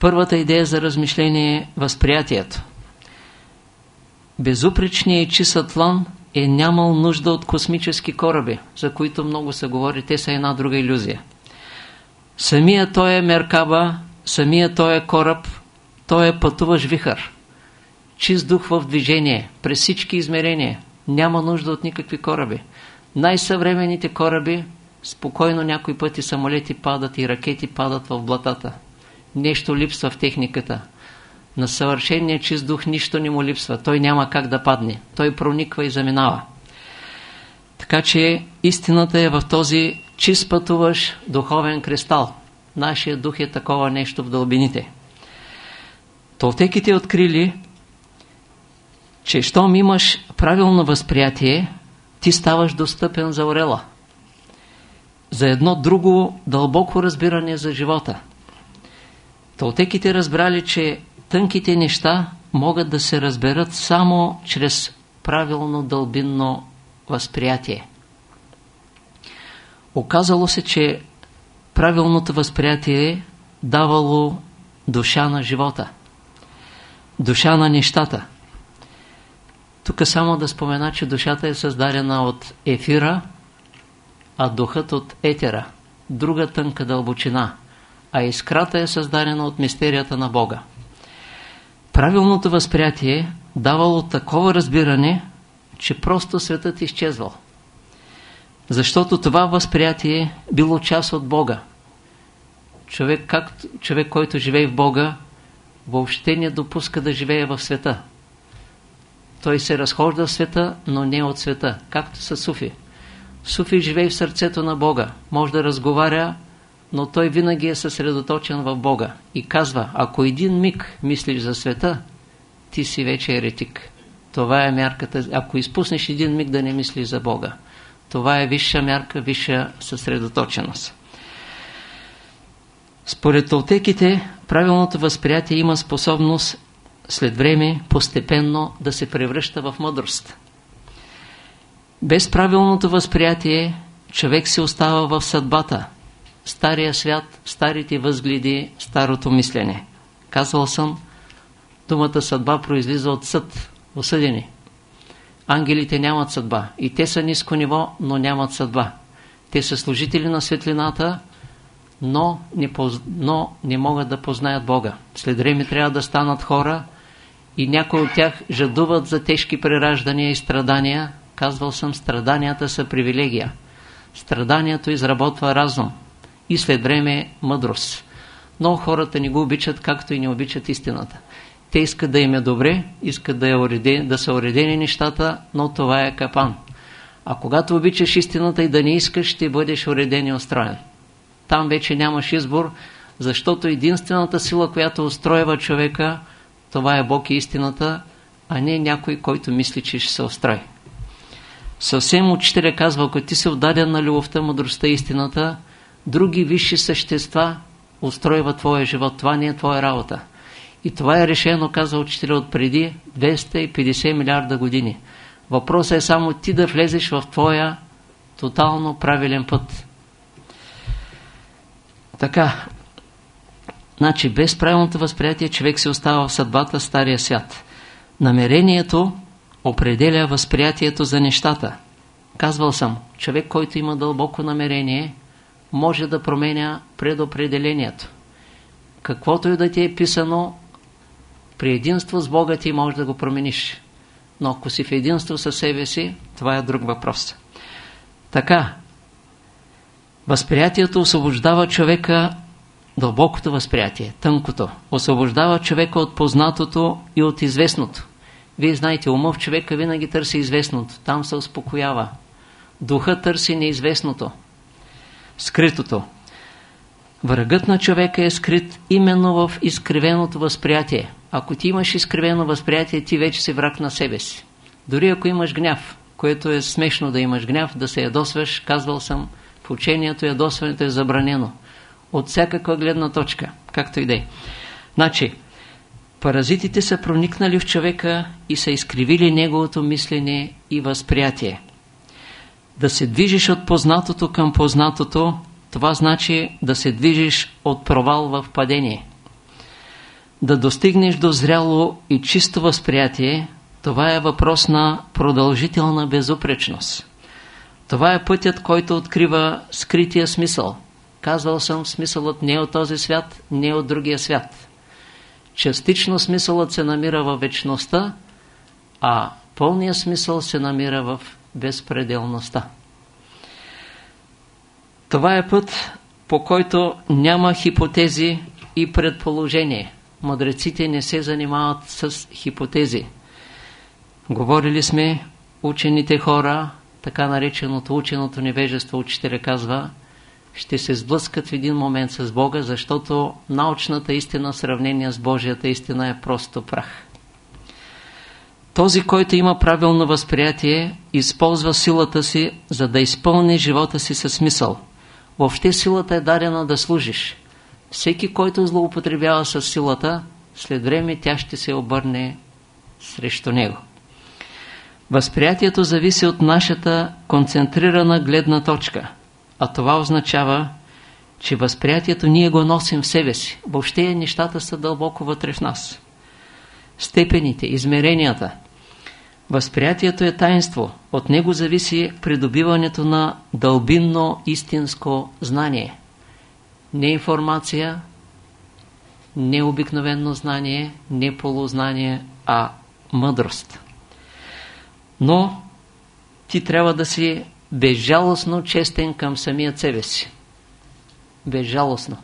Първата идея за размишление е възприятието. Безупречният и чист Атлан е нямал нужда от космически кораби, за които много се говори, те са една друга иллюзия. Самия той е Меркаба, самия той е кораб, той е пътуваш вихър. Чист дух в движение, през всички измерения. Няма нужда от никакви кораби. Най-съвременните кораби, спокойно някои пъти самолети падат и ракети падат в блатата. Нещо липсва в техниката. На съвършения чист дух нищо не му липсва. Той няма как да падне. Той прониква и заминава. Така че истината е в този чист пътуваш духовен кристал. Нашия дух е такова нещо в дълбините. Толтеките открили, че щом имаш правилно възприятие, ти ставаш достъпен за орела. За едно друго дълбоко разбиране за живота. Толтеките разбрали, че тънките неща могат да се разберат само чрез правилно дълбинно възприятие. Оказало се, че правилното възприятие е давало душа на живота, душа на нещата. Тук само да спомена, че душата е създадена от ефира, а духът от етера, друга тънка дълбочина, а искрата е създадена от мистерията на Бога. Правилното възприятие давало такова разбиране, че просто светът изчезвал. Защото това възприятие било част от Бога. Човек, как, човек, който живее в Бога, въобще не допуска да живее в света. Той се разхожда в света, но не от света, както са суфи. Суфи живее в сърцето на Бога, може да разговаря, но той винаги е съсредоточен в Бога и казва, ако един миг мислиш за света, ти си вече еретик. Това е мярката, ако изпуснеш един миг да не мислиш за Бога. Това е висша мярка, висша съсредоточеност. Според толтеките, правилното възприятие има способност след време постепенно да се превръща в мъдрост. Без правилното възприятие човек се остава в съдбата, стария свят, старите възгледи, старото мислене. Казвал съм, думата съдба произлиза от съд, осъдени. Ангелите нямат съдба. И те са ниско ниво, но нямат съдба. Те са служители на светлината, но не, поз... но не могат да познаят Бога. След време трябва да станат хора и някои от тях жадуват за тежки прераждания и страдания. Казвал съм, страданията са привилегия. Страданието изработва разум и след време мъдрост. Но хората не го обичат, както и не обичат истината. Те искат да им е добре, искат да, е уреден, да са уредени нещата, но това е капан. А когато обичаш истината и да не искаш, ще бъдеш уреден и устроен. Там вече нямаш избор, защото единствената сила, която устроява човека, това е Бог и истината, а не някой, който мисли, че ще се устрои. Съвсем учителя казва, ако ти се отдаден на любовта, мъдростта и истината, други висши същества устройва твоя живот. Това не е твоя работа. И това е решено, казва учителя, от преди 250 милиарда години. Въпросът е само ти да влезеш в твоя тотално правилен път. Така, значи без правилното възприятие човек се остава в съдбата стария свят. Намерението определя възприятието за нещата. Казвал съм, човек, който има дълбоко намерение, може да променя предопределението. Каквото и да ти е писано, при единство с Бога ти можеш да го промениш. Но ако си в единство със себе си, това е друг въпрос. Така, възприятието освобождава човека, дълбокото възприятие, тънкото, освобождава човека от познатото и от известното. Вие знаете, умов човека винаги търси известното, там се успокоява. Духа търси неизвестното, скритото. Врагът на човека е скрит именно в изкривеното възприятие. Ако ти имаш изкривено възприятие, ти вече си враг на себе си. Дори ако имаш гняв, което е смешно да имаш гняв, да се ядосваш, казвал съм, в учението ядосването е забранено. От всякаква гледна точка, както и да е. Значи, паразитите са проникнали в човека и са изкривили неговото мислене и възприятие. Да се движиш от познатото към познатото, това значи да се движиш от провал в падение. Да достигнеш до зряло и чисто възприятие, това е въпрос на продължителна безупречност. Това е пътят, който открива скрития смисъл. Казвал съм, смисълът не е от този свят, не е от другия свят. Частично смисълът се намира в вечността, а пълният смисъл се намира в безпределността. Това е път, по който няма хипотези и предположение. Мъдреците не се занимават с хипотези. Говорили сме, учените хора, така нареченото ученото невежество, учителя казва, ще се сблъскат в един момент с Бога, защото научната истина в сравнение с Божията истина е просто прах. Този, който има правилно възприятие, използва силата си, за да изпълни живота си със смисъл. Въобще силата е дадена да служиш. Всеки, който злоупотребява с силата, след време тя ще се обърне срещу него. Възприятието зависи от нашата концентрирана гледна точка, а това означава, че възприятието ние го носим в себе си. Въобще нещата са дълбоко вътре в нас. Степените, измеренията. Възприятието е таинство. От него зависи придобиването на дълбинно истинско знание. Не информация, не обикновено знание, не полузнание, а мъдрост но ти трябва да си безжалостно честен към самия себе си. Безжалостно.